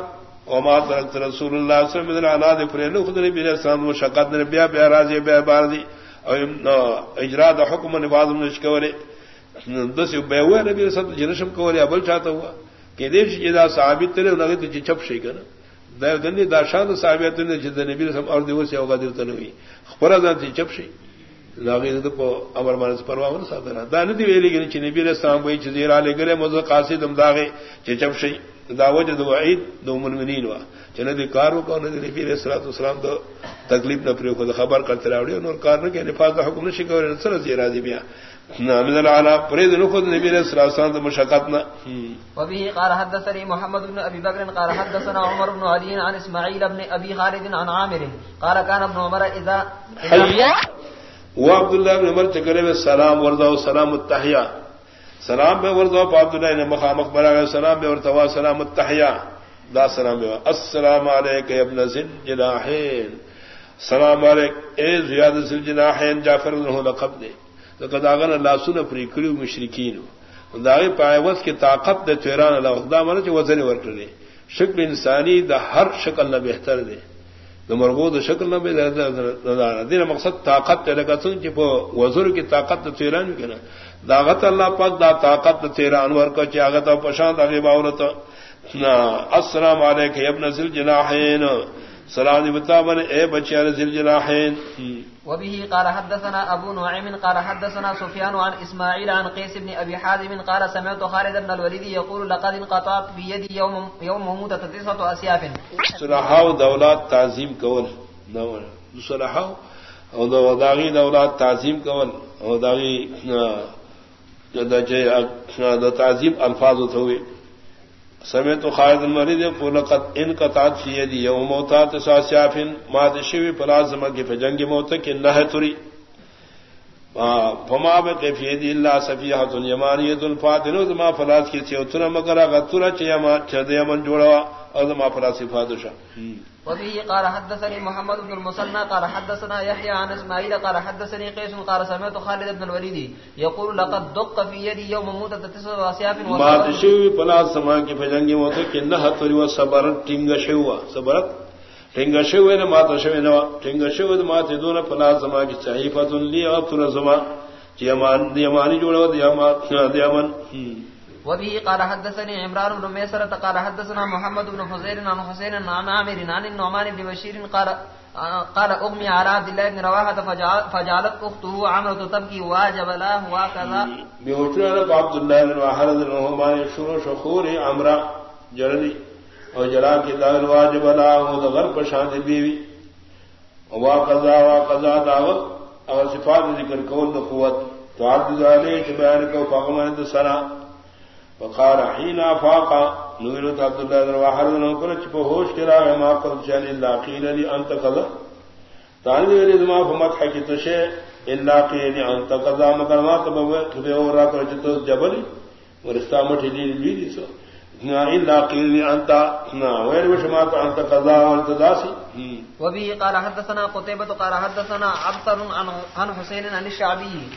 Speaker 2: او ما ترک رسول الله صلی الله علیه وسلم پر نو خدای نبی له سلام مشقت نه بیا بیا راځي بیا بار دي او اجرا د حکم نواز نشي کولای دسه به و نبی صلی الله علیه وسلم کولای بل چاته هوا کې دې چې جی دا ثابت تر نه ته چپ شي کنه دا دني دا شان ثابت نه چې د نبی رسول الله اور دیوسه او غدر ته نوي خبره ځان چپ شي لاغی دو پو امر مانس ون ساترا دا ندی ویلی گنی چ نبی علیہ السلام وای چ زیرا لے گرے مز قاصد دم داغه چ چپ شی دا وجه دو عید دو مومنین وا. چ ندی کارو کو ندی نبی علیہ والسلام دو تکلیف نہ پریو کو خبر کرتے راوڑی نور کار نہ کہ نفاذ حکم نہ شکور سر زیرا دی بیا. نامد العلا فرید نو خود نبی علیہ السلام مشقت نہ.
Speaker 1: وبه قال حدثني محمد بن ابي بكر قال حدثنا عمر بن علي عن اسماعيل بن ابي خالد عن عامر قال كان ابن عمر اذا, إذا
Speaker 2: وہ عبداللہ بن عمر چکرے میں سلام وردا سلام التحیا سلام بے وردا عبداللہ نے مخامخ برا سلام بے ورتوا سلام التحیا دا سلام بے السلام علیک ابن ذل جناحین سلام علیک، اے زیاد ذل جناحین جعفر بن لقب دے. لقد اغن اللہ سن پری کریو مشرکین. داغی پائے وس کی طاقت دے تیران اللہ، خدا من چ وزن ورکڑے شکل انسانی دا ہر شکل نہ بہتر دے. مرغو د شکل نہ بھی دین مقصد طاقت لگا سن چې په وزر کی طاقت تیران کنا داغت اللہ پاک دا طاقت تیران ور کو چې هغه ته پشان دغه باورت السلام علیکم ابن ذل جناحین سلام بتا من اے ذل جناحین
Speaker 1: وبه قال حدثنا ابو نعيم قال حدثنا سفيان عن اسماعيل عن قيس بن ابي حازم قال سمعت خالد بن الوليد يقول لقد انقطعت بيدي يوم يوم موت تسعه اسياف
Speaker 2: صلاحو دولات تعظیم کول نو صلاحو او دو داغي دولات تعظیم کول او داغي دا تعظیم الفاظ ہوئے سمے تو خالد المرید فلقت ان کا تاج فی دی یوم موتا تسا سیافن مات شوی پلازمہ کی فجنگ موتا کی نہ تری فما بقی فی دی اللہ صفیحۃ یمانیت الفاتن ما فلاس کی چوتنا مگر غترا چیما چھ دیمن جوڑا اور ما فلاس فاتشا
Speaker 1: وبه قال حدثني محمد بن المثنى، قال حدثنا يحيى عن اسماعيل قال حدثني قيس، قال سمعت خالد بن الوليد يقول، لقد دق في يدي يوم موتة تسع اسياف
Speaker 2: ما تشوي پلا سما کی فجنگی موت کہ نہ ہتری و صبر ٹنگ شوا صبرت ٹنگ شوا نے ما تشوي نو ٹنگ شوا ما تے دون پلا سما کی صحیفۃ لی اور تر زما یمان یمانی جوڑو یمان یمن
Speaker 1: وبه قال حدثني عمران بن ميسرة قال حدثنا محمد بن فزير عن حسين عن عامر عن النعمان بن بشير قال قال أغمي على عبد الله بن رواحة فجعلت أخته عمرة تبكي واجب له وكذا
Speaker 2: بيوتنا عبد الله بن رواحة النعمان شروع شخور عمرة جلدي اور جلا کے داغل واجب له غرب شان بیوی وقضا وقضا دعوت اور صفات ذکر قول قوت تو عبد الله ذلك بیان کو فقمن سلام وقال حين افاق نورت عبد الله بن واحد نے کل چپ ہوش کرا ما قد جل الا قيل لي انت كذا تانی نے ما فمت حقیقت شے الا قيل لي انت كذا مگر ما تو بے اور رات چت جبل ورستا مٹھی دی لی دی سو. نا الا قيل لي انت، نا ویر وش ما انت كذا وانت داسی.
Speaker 1: وبه قال حدثنا قتيبة قال حدثنا عبد عن حسين عن الشعبي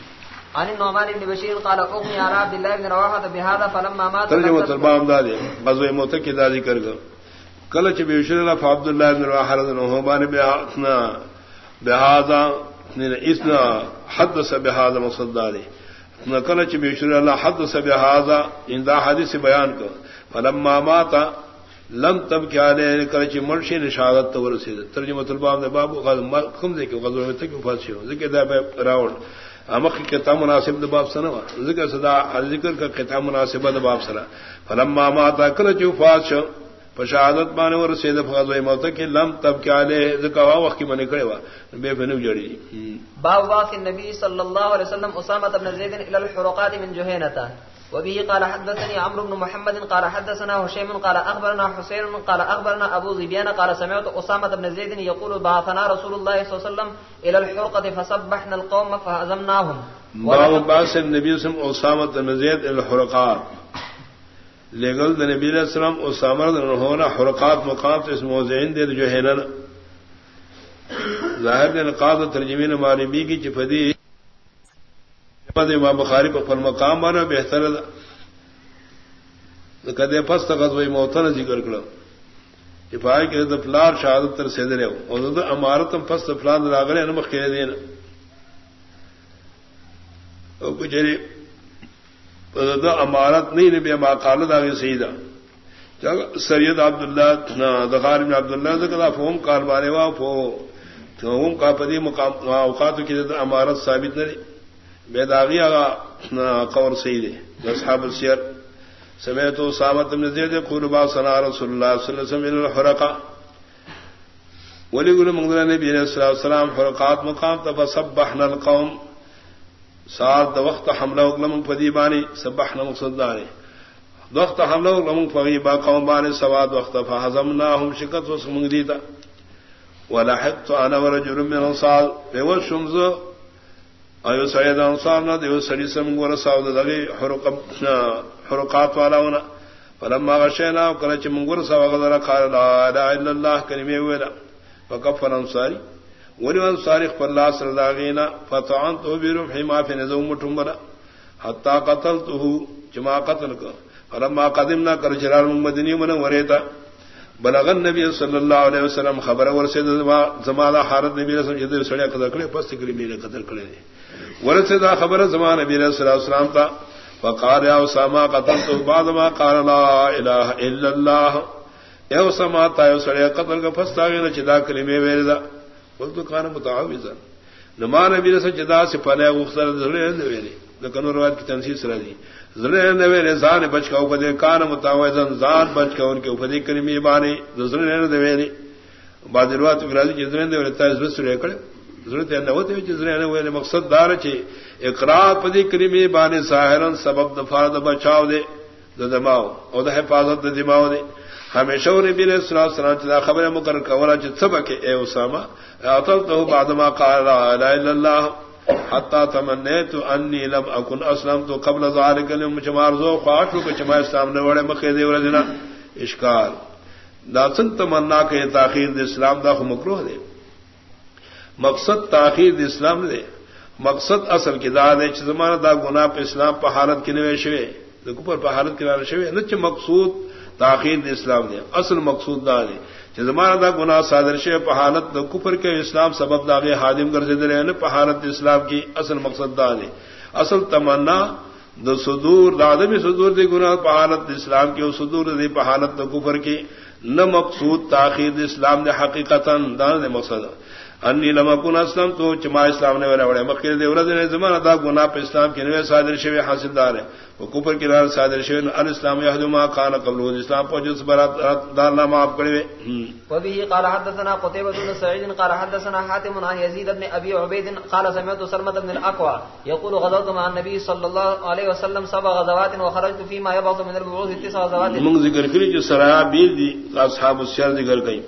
Speaker 1: عن النعمان بن بشير قال اغني على عبد الله بن رواحه بهذا فلما مات
Speaker 2: ترجمه الباب دادي غزوه موت کی دادی کر گا کل چ بشیر عبد الله بن رواحه رضی اللہ عنہ بہانا بهذا اسنا حدث بهذا مصداري نقل چ بشیر اللہ حدث بهذا ان دا حدیث بیان کو فلما مات لم تب کیا لے کل چ مرشی نشادت تو رسید. ترجمه الباب باب غزوه کم دے کہ غزوه میں تک ہو ذکر دا راوڑ. امک کتاب مناسب دباب سنا ذکر صدا ذکر کا کتاب مناسب دباب سنا. فلما ماتا کل چوفات شو فشہادت مانے ور سید فغاز و موت کہ لم تب کیا لے، ذکر وا وقت کی منی کڑے وا. بے فنو جڑی.
Speaker 1: باب واقع النبی صلی اللہ علیہ وسلم اسامہ بن زید الى الحرقات من جهنته وبه قال حدثني عمرو بن محمد قال حدثنا هشيم قال اخبرنا حسين قال اخبرنا ابو زبيان قال سمعت اسامه بن زيد يقول بعثنا رسول الله صلى الله عليه وسلم الى الحرقه فسبحنا القوم فهزمناهم
Speaker 2: باب باس النبي صلى الله عليه وسلم اسامه بن زيد الى الحرقات لگل نبی علیہ السلام اسامہ ہونا حرقات مقام تو اس موضعین دے جو ہے نا. ظاہر نے نقاط ترجمین ہماری کی چفدی پد امام بخاری پر مقام بنا بہتر کدے پس تک وہی موتن ذکر کرو پائے کہ فلار شہادت تر سے دے اور امارت پس فلان راگلے نمک کہہ دینا کچھ امارت نہیں نبی اما خالد آگے سیدھا سید عبد اللہ دخار میں عبد اللہ فوم کار بارے وا فوم کا پدی مقام اوقات کی امارت ثابت نہیں بے داغی آگا قور سید اصحاب السیر. سمیت سامت بن زید قربا سنا رسول اللہ صلی اللہ علیہ وسلم الحرقا ولی گل منگل نبی علیہ الصلوۃ والسلام فرقات مقام تب سبحنا القوم. سات وقت حملہ لمن فدیبانی سبحنا مصدانی وقت حملہ لمن فغیبا قوم بانی، سواد وقت فهزمناهم شکت وسمغدیتا ولحقت انا ورجل من الصال فوشمز ایو سید انصار نہ دیو سڑی سم گور ساود دغی حرقات والا ہونا۔ فلما غشینا کرچ منگور سا وغدر قال لا اله الا الله کلمه ویلا فكفر انصاری۔ ولی انصاری خپل الله سره داغینا فتعنت بروح ما في نزو مٹمبر حتا قتلته جما قتل کو فلما قدمنا کر جرار مدنی من وریتا بلغ النبی صلی اللہ علیہ وسلم خبر ورسید زمانہ حارت نبی رسول جدی سڑیا قتل کرے، پس تکری میرے قتل کرے ورسے دا خبر زمان نبی علیہ الصلوۃ والسلام تا فقال یا اسامہ قتلت بعد ما قال لا الہ الا اللہ اے اسامہ تا یو سڑے قتل کا فستا گئے چدا کلمے ویل دا. قلت کان متعوذا. نما نبی رسول جدا سے پنے غفر ذرے نے ویلے لیکن روایت کی تنسیص رہی ذرے ویلے زان بچ کا اوپر کان متعوذا زان بچ کا ان کے اوپر کلمے بانے ذرے ویلے بعد روایت کی راضی جدرے نے ویلے تا اس سڑے کڑے ضرورت ہے نوتے ہوئے جزرے نے ہوئے مقصد دار چھے اقرار پدی کریمی بانے ساہرن سبب دفار دا بچاو دے دا دماؤ او دا حفاظت دا دماؤ دے ہمیشہ وہ نبی علیہ السلام سلام چلا خبر مقرر کولا چھ سبک اے اسامہ اعطلتہو بعدما قال لا الہ الا اللہ حتی تمنیتو انی لم اکن اسلام تو قبل ذالک لیم چمارزو خواہشو کہ چما اسلام نے وڑے مخیدے وردنا اشکال۔ داسن تمنا کے تاخیر د اسلام دا مکروہ دے۔ مقصد تاخیر د اسلام دے۔ مقصد اصل کی دا دے چ زمانہ دا گناہ پہ اسلام پہ حالت کے نویش ہوئے کپر پہ حالت کے نویش ہوئے نچ مقصود تاخیر د اسلام دے۔ اصل مقصود دا دے۔ زمانہ دا گناہ صادر شے پہ حالت دا کفر کے اسلام سبب دا غی حادم کر سے دے پہ حالت اسلام کی اصل مقصد دا دے اصل تمنا دا صدور دادمی صدور دی گناہ پہ حالت اسلام کی صدور دی پہ حالت دا کفر کی۔ نہ مقصود تاخیر اسلام نے حقیقت دان مقصد۔ انی لما کن اسلم تو چما اسلام نے وڑے مکر دے ورد نے زمان ادا گناہ پہ اسلام کے نوے صادر شوی حاصل دار ہے وہ کفر کی رار صادر شوی ان اسلام یہد ما کان قبل. اسلام پہنچ اس برات دار نہ معاف کرے
Speaker 1: و به قال حدثنا قتيبة بن سعيد قال حدثنا حاتم عن يزيد بن ابي عبيد قال سمعت سلمة بن الاقوى يقول غزوت مع النبي صلى الله عليه وسلم سبع غزوات وخرجت فيما يبعث من البعوث تسع غزوات.
Speaker 2: من ذکر کری جو سرایا بیل دی اصحاب السیر ذکر گئی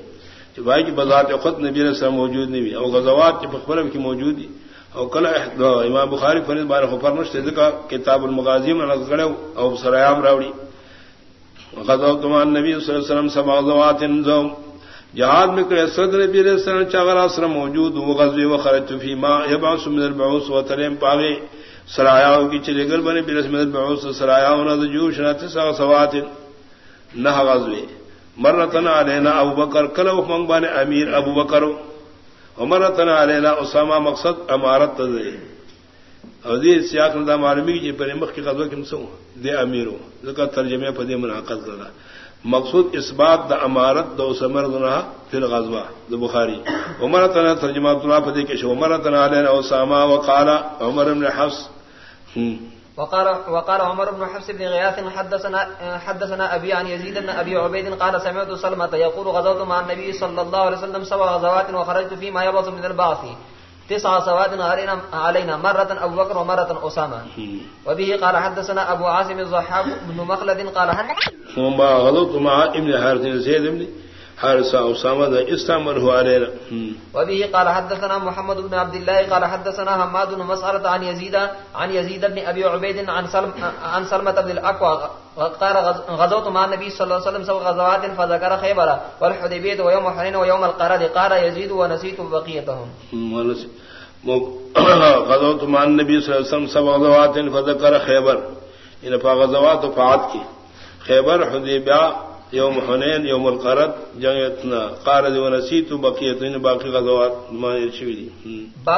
Speaker 2: بھائی کی بذات خط نبی رسم موجود نہیں اور غزوات کی بخبر کی موجود ہی اور کل امام بخاری فرید بار فرنش کا کتاب المغازی میں گڑے اور سریام راوڑی۔ غزوت تمان نبی صلی اللہ علیہ وسلم سب غزوات انزوم جہاد میں کرے سرد نبی علیہ السلام چاغر آسرم موجود وہ غزوی و خرج فی ما یبعث من البعوث و تریم پاوے سرایاؤں کی چلے گل بنے برس من البعوث سرایاؤں نہ جوش نہ تسع سوات نہ غزوی۔ مرتن علینا ابو بکر کل منگ بان امیر ابو بکر مرتن علینا اسامہ مقصد امارت عزیز سیاق ندا معلومی جی پر مخ کی قدر کم سو دے امیرو ذکر ترجمے پدے منعقد کرنا مقصود اس بات دا امارت دو سمر دنا پھر غزوہ دو بخاری. عمر تنا ترجمہ تنا پدے کے شو عمر تنا علینا اسامہ وقال عمر بن حفص.
Speaker 1: وقال وقال عمر بن حفص بن غياث حدثنا حدثنا ابي عن يزيد بن ابي عبيد قال سمعت سلمة يقول غزوت مع النبي صلى الله عليه وسلم سبع غزوات وخرجت فيما يبعث من البعث. تسع سواد علينا علينا، مرة ابو بكر ومرة اسامة وبه قال حدثنا ابو عاصم الضحاك بن مخلد قال
Speaker 2: ثم غزوت مع ابن حارث زيد بن حارسا اسامہ استعمل هو علينا.
Speaker 1: وبه قال حدثنا محمد بن عبد الله قال حدثنا حماد بن مسعرة عن يزيد عن يزيد بن ابي عبيد عن سلم عن سلمة بن الاقوى قال غزوت مع النبي صلى الله عليه وسلم سوى غزوات فذكر خيبر والحديبيه ويوم حنين ويوم القرد قال يزيد ونسيت بقيتهم. [COUGHS]
Speaker 2: غزوت مع النبي صلى الله عليه وسلم سوى غزوات فذكر خيبر. ان فغزوات فعات کی. خیبر حدیبیہ یوم حنین، یوم القرد جنگ اتنا قارد و نسیت و بقیت باقی غزوات مانر شوی دی